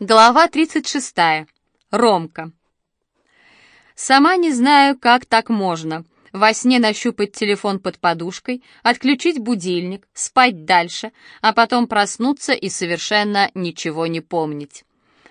Глава 36. Ромка. Сама не знаю, как так можно. Во сне нащупать телефон под подушкой, отключить будильник, спать дальше, а потом проснуться и совершенно ничего не помнить.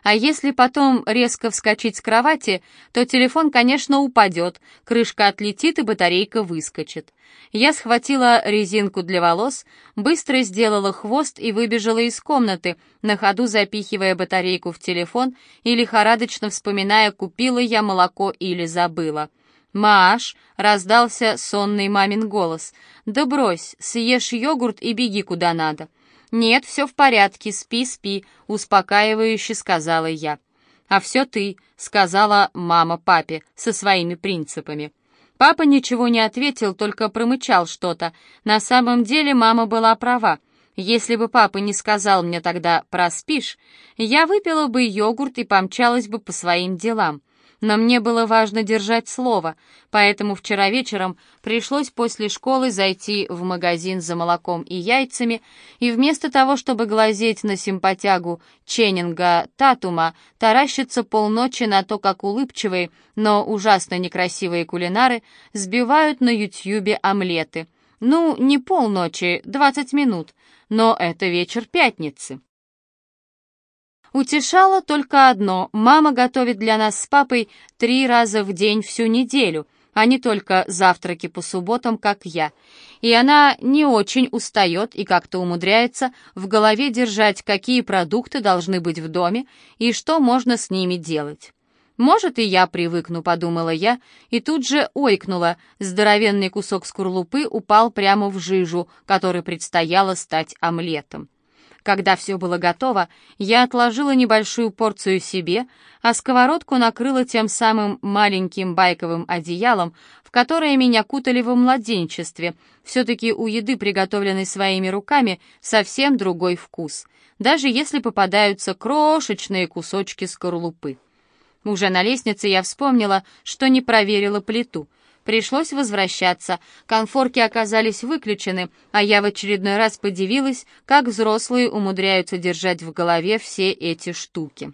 А если потом резко вскочить с кровати, то телефон, конечно, упадет, крышка отлетит и батарейка выскочит. Я схватила резинку для волос, быстро сделала хвост и выбежала из комнаты, на ходу запихивая батарейку в телефон и лихорадочно вспоминая, купила я молоко или забыла. «Маш!» — раздался сонный мамин голос. «Да брось, съешь йогурт и беги куда надо». «Нет, все в порядке, спи, спи», — успокаивающе сказала я. «А все ты», — сказала мама папе со своими принципами. Папа ничего не ответил, только промычал что-то. На самом деле мама была права. Если бы папа не сказал мне тогда «проспишь», я выпила бы йогурт и помчалась бы по своим делам но мне было важно держать слово, поэтому вчера вечером пришлось после школы зайти в магазин за молоком и яйцами, и вместо того, чтобы глазеть на симпатягу Ченнинга Татума, таращиться полночи на то, как улыбчивые, но ужасно некрасивые кулинары сбивают на Ютьюбе омлеты. Ну, не полночи, двадцать минут, но это вечер пятницы. Утешало только одно — мама готовит для нас с папой три раза в день всю неделю, а не только завтраки по субботам, как я. И она не очень устает и как-то умудряется в голове держать, какие продукты должны быть в доме и что можно с ними делать. «Может, и я привыкну», — подумала я, и тут же ойкнула. Здоровенный кусок скорлупы упал прямо в жижу, которой предстояло стать омлетом. Когда все было готово, я отложила небольшую порцию себе, а сковородку накрыла тем самым маленьким байковым одеялом, в которое меня кутали во младенчестве. Все-таки у еды, приготовленной своими руками, совсем другой вкус, даже если попадаются крошечные кусочки скорлупы. Уже на лестнице я вспомнила, что не проверила плиту — Пришлось возвращаться. Конфорки оказались выключены, а я в очередной раз подивилась, как взрослые умудряются держать в голове все эти штуки.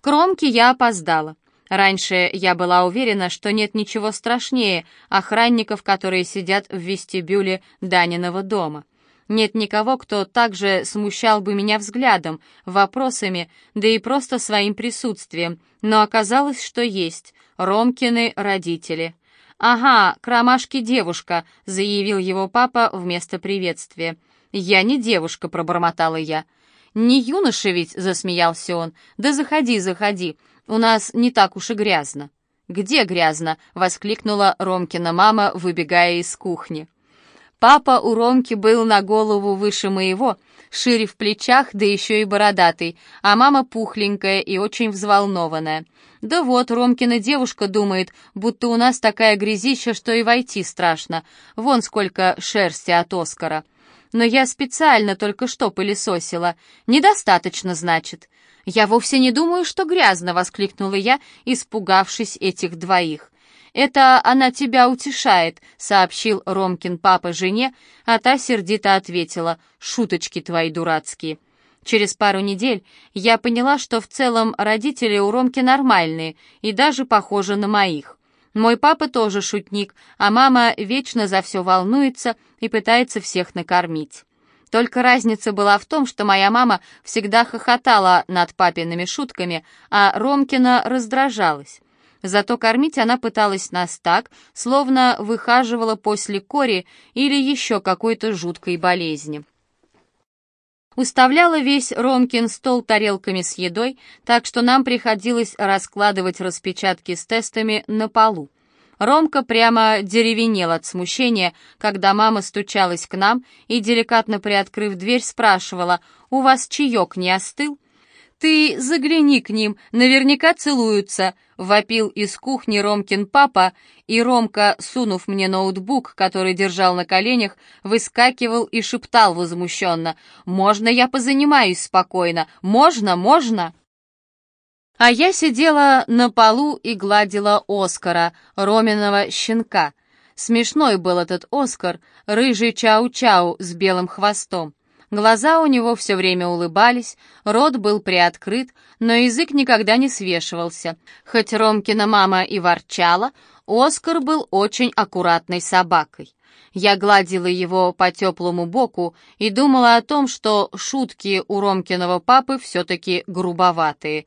Кромки я опоздала. Раньше я была уверена, что нет ничего страшнее охранников, которые сидят в вестибюле Даниного дома. Нет никого, кто также смущал бы меня взглядом, вопросами, да и просто своим присутствием, но оказалось, что есть. Ромкины родители. «Ага, кромашки девушка», — заявил его папа вместо приветствия. «Я не девушка», — пробормотала я. «Не юноша ведь», — засмеялся он. «Да заходи, заходи, у нас не так уж и грязно». «Где грязно?» — воскликнула Ромкина мама, выбегая из кухни. Папа у Ромки был на голову выше моего, шире в плечах, да еще и бородатый, а мама пухленькая и очень взволнованная. Да вот, Ромкина девушка думает, будто у нас такая грязища, что и войти страшно. Вон сколько шерсти от Оскара. Но я специально только что пылесосила. Недостаточно, значит. «Я вовсе не думаю, что грязно!» — воскликнула я, испугавшись этих двоих. «Это она тебя утешает», — сообщил Ромкин папа жене, а та сердито ответила «шуточки твои дурацкие». Через пару недель я поняла, что в целом родители у Ромки нормальные и даже похожи на моих. Мой папа тоже шутник, а мама вечно за все волнуется и пытается всех накормить. Только разница была в том, что моя мама всегда хохотала над папиными шутками, а Ромкина раздражалась. Зато кормить она пыталась нас так, словно выхаживала после кори или еще какой-то жуткой болезни. Уставляла весь Ромкин стол тарелками с едой, так что нам приходилось раскладывать распечатки с тестами на полу. Ромка прямо деревенел от смущения, когда мама стучалась к нам и, деликатно приоткрыв дверь, спрашивала, «У вас чаек не остыл?» «Ты загляни к ним, наверняка целуются», — вопил из кухни Ромкин папа, и Ромка, сунув мне ноутбук, который держал на коленях, выскакивал и шептал возмущенно, «Можно я позанимаюсь спокойно? Можно, можно?» А я сидела на полу и гладила Оскара, Роминого щенка. Смешной был этот Оскар, рыжий чау-чау с белым хвостом. Глаза у него все время улыбались, рот был приоткрыт, но язык никогда не свешивался. Хоть Ромкина мама и ворчала, Оскар был очень аккуратной собакой. Я гладила его по теплому боку и думала о том, что шутки у Ромкиного папы все-таки грубоватые.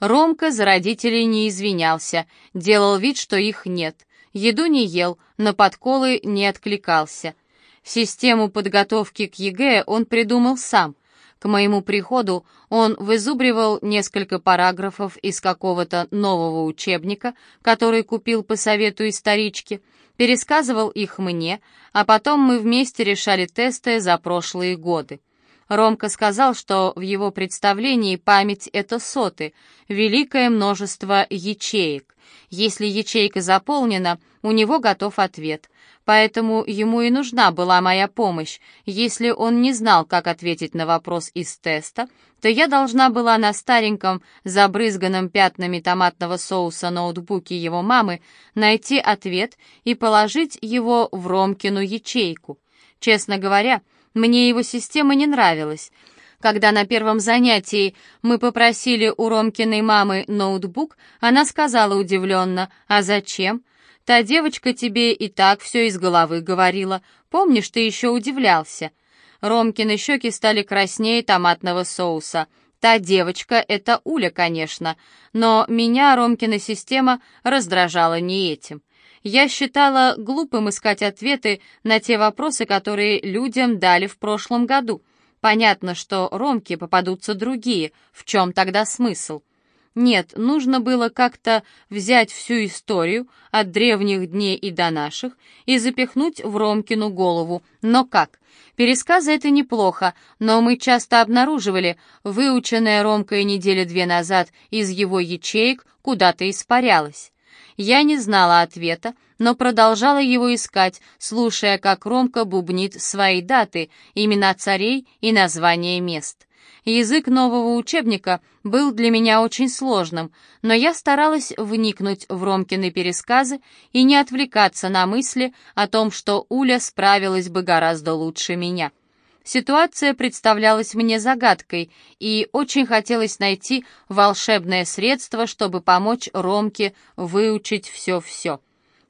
Ромка за родителей не извинялся, делал вид, что их нет. Еду не ел, на подколы не откликался. Систему подготовки к ЕГЭ он придумал сам. К моему приходу он вызубривал несколько параграфов из какого-то нового учебника, который купил по совету исторички, пересказывал их мне, а потом мы вместе решали тесты за прошлые годы. Ромка сказал, что в его представлении память — это соты, великое множество ячеек. Если ячейка заполнена, у него готов ответ. Поэтому ему и нужна была моя помощь. Если он не знал, как ответить на вопрос из теста, то я должна была на стареньком, забрызганном пятнами томатного соуса ноутбуке его мамы найти ответ и положить его в Ромкину ячейку. Честно говоря, мне его система не нравилась. Когда на первом занятии мы попросили у Ромкиной мамы ноутбук, она сказала удивленно, «А зачем?» «Та девочка тебе и так все из головы говорила. Помнишь, ты еще удивлялся?» Ромкины щеки стали краснее томатного соуса. «Та девочка — это Уля, конечно, но меня Ромкина система раздражала не этим. Я считала глупым искать ответы на те вопросы, которые людям дали в прошлом году. Понятно, что Ромке попадутся другие. В чем тогда смысл? Нет, нужно было как-то взять всю историю от древних дней и до наших и запихнуть в Ромкину голову. Но как? Пересказы это неплохо, но мы часто обнаруживали, выученная Ромкой недели две назад из его ячеек куда-то испарялась. Я не знала ответа, но продолжала его искать, слушая, как Ромка бубнит свои даты, имена царей и названия мест. Язык нового учебника был для меня очень сложным, но я старалась вникнуть в Ромкины пересказы и не отвлекаться на мысли о том, что Уля справилась бы гораздо лучше меня. Ситуация представлялась мне загадкой, и очень хотелось найти волшебное средство, чтобы помочь Ромке выучить все-все.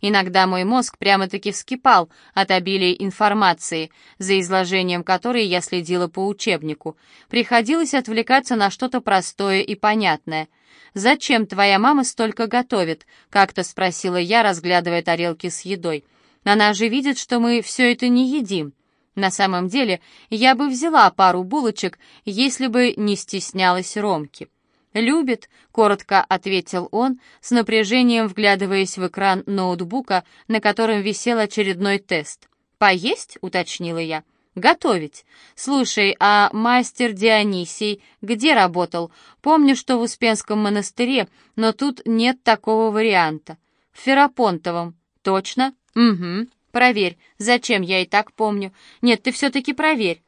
Иногда мой мозг прямо-таки вскипал от обилия информации, за изложением которой я следила по учебнику. Приходилось отвлекаться на что-то простое и понятное. «Зачем твоя мама столько готовит?» — как-то спросила я, разглядывая тарелки с едой. «Она же видит, что мы все это не едим». На самом деле, я бы взяла пару булочек, если бы не стеснялась Ромки. «Любит», — коротко ответил он, с напряжением вглядываясь в экран ноутбука, на котором висел очередной тест. «Поесть?» — уточнила я. «Готовить. Слушай, а мастер Дионисий где работал? Помню, что в Успенском монастыре, но тут нет такого варианта. В Ферапонтовом. Точно? Угу. Проверь, зачем я и так помню. Нет, ты все-таки проверь.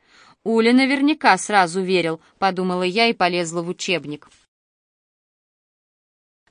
Уля наверняка сразу верил, подумала я и полезла в учебник.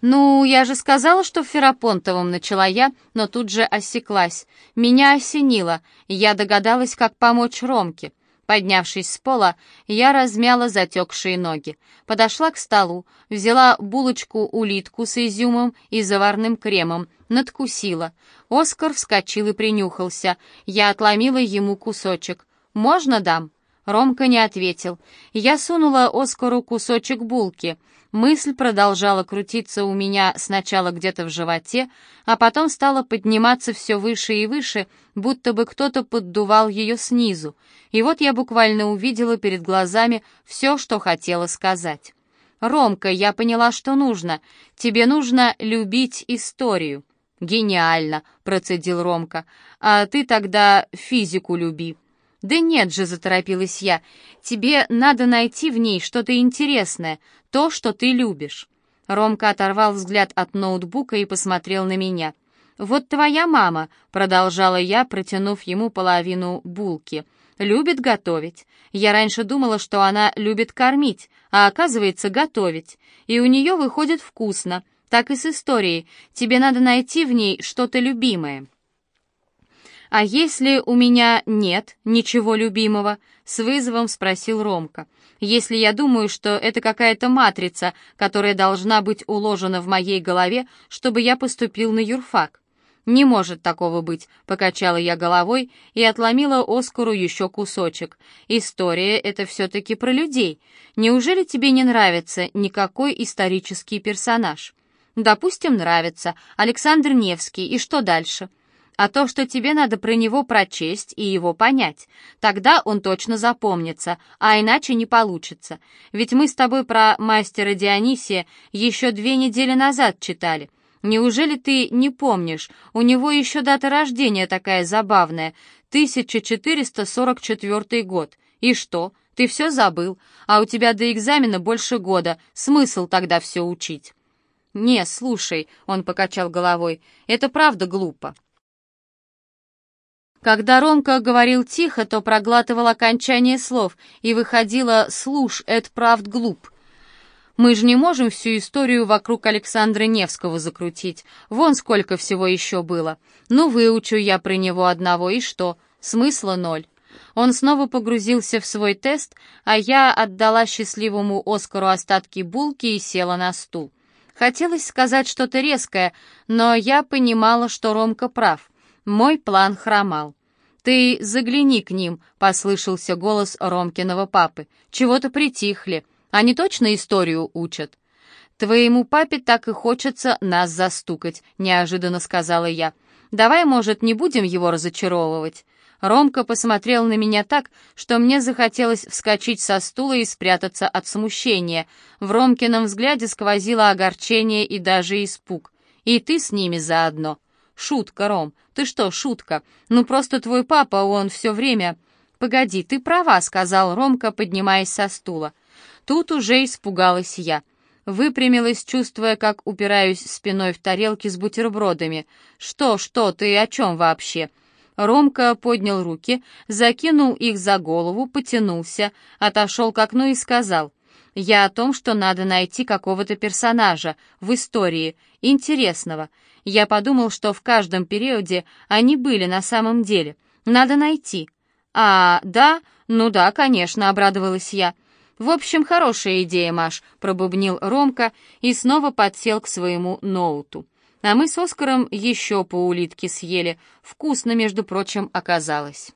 «Ну, я же сказала, что в Ферапонтовом начала я, но тут же осеклась. Меня осенило, я догадалась, как помочь Ромке. Поднявшись с пола, я размяла затекшие ноги. Подошла к столу, взяла булочку-улитку с изюмом и заварным кремом, надкусила. Оскар вскочил и принюхался. Я отломила ему кусочек. «Можно дам?» Ромка не ответил. Я сунула Оскару кусочек булки. Мысль продолжала крутиться у меня сначала где-то в животе, а потом стала подниматься все выше и выше, будто бы кто-то поддувал ее снизу. И вот я буквально увидела перед глазами все, что хотела сказать. «Ромка, я поняла, что нужно. Тебе нужно любить историю». «Гениально», — процедил Ромка. «А ты тогда физику люби». «Да нет же», — заторопилась я, — «тебе надо найти в ней что-то интересное, то, что ты любишь». Ромка оторвал взгляд от ноутбука и посмотрел на меня. «Вот твоя мама», — продолжала я, протянув ему половину булки, — «любит готовить. Я раньше думала, что она любит кормить, а оказывается готовить. И у нее выходит вкусно. Так и с историей. Тебе надо найти в ней что-то любимое». «А если у меня нет ничего любимого?» — с вызовом спросил Ромка. «Если я думаю, что это какая-то матрица, которая должна быть уложена в моей голове, чтобы я поступил на юрфак». «Не может такого быть», — покачала я головой и отломила Оскару еще кусочек. «История — это все-таки про людей. Неужели тебе не нравится никакой исторический персонаж?» «Допустим, нравится. Александр Невский. И что дальше?» А то, что тебе надо про него прочесть и его понять. Тогда он точно запомнится, а иначе не получится. Ведь мы с тобой про мастера Дионисия еще две недели назад читали. Неужели ты не помнишь? У него еще дата рождения такая забавная, 1444 год. И что? Ты все забыл, а у тебя до экзамена больше года, смысл тогда все учить?» «Не, слушай», — он покачал головой, — «это правда глупо. Когда Ромка говорил тихо, то проглатывал окончание слов, и выходило «служ, это правд глуп». Мы же не можем всю историю вокруг Александра Невского закрутить. Вон сколько всего еще было. Ну, выучу я про него одного, и что? Смысла ноль. Он снова погрузился в свой тест, а я отдала счастливому Оскару остатки булки и села на стул. Хотелось сказать что-то резкое, но я понимала, что Ромка прав. Мой план хромал. «Ты загляни к ним», — послышался голос Ромкиного папы. «Чего-то притихли. Они точно историю учат?» «Твоему папе так и хочется нас застукать», — неожиданно сказала я. «Давай, может, не будем его разочаровывать?» Ромка посмотрел на меня так, что мне захотелось вскочить со стула и спрятаться от смущения. В Ромкином взгляде сквозило огорчение и даже испуг. «И ты с ними заодно», «Шутка, Ром. Ты что, шутка? Ну просто твой папа, он все время...» «Погоди, ты права», — сказал Ромка, поднимаясь со стула. Тут уже испугалась я. Выпрямилась, чувствуя, как упираюсь спиной в тарелки с бутербродами. «Что, что, ты о чем вообще?» Ромка поднял руки, закинул их за голову, потянулся, отошел к окну и сказал, «Я о том, что надо найти какого-то персонажа в истории, интересного. Я подумал, что в каждом периоде они были на самом деле. Надо найти. А, да? Ну да, конечно, обрадовалась я. В общем, хорошая идея, Маш, пробубнил Ромка и снова подсел к своему ноуту. А мы с Оскаром еще по улитке съели. Вкусно, между прочим, оказалось.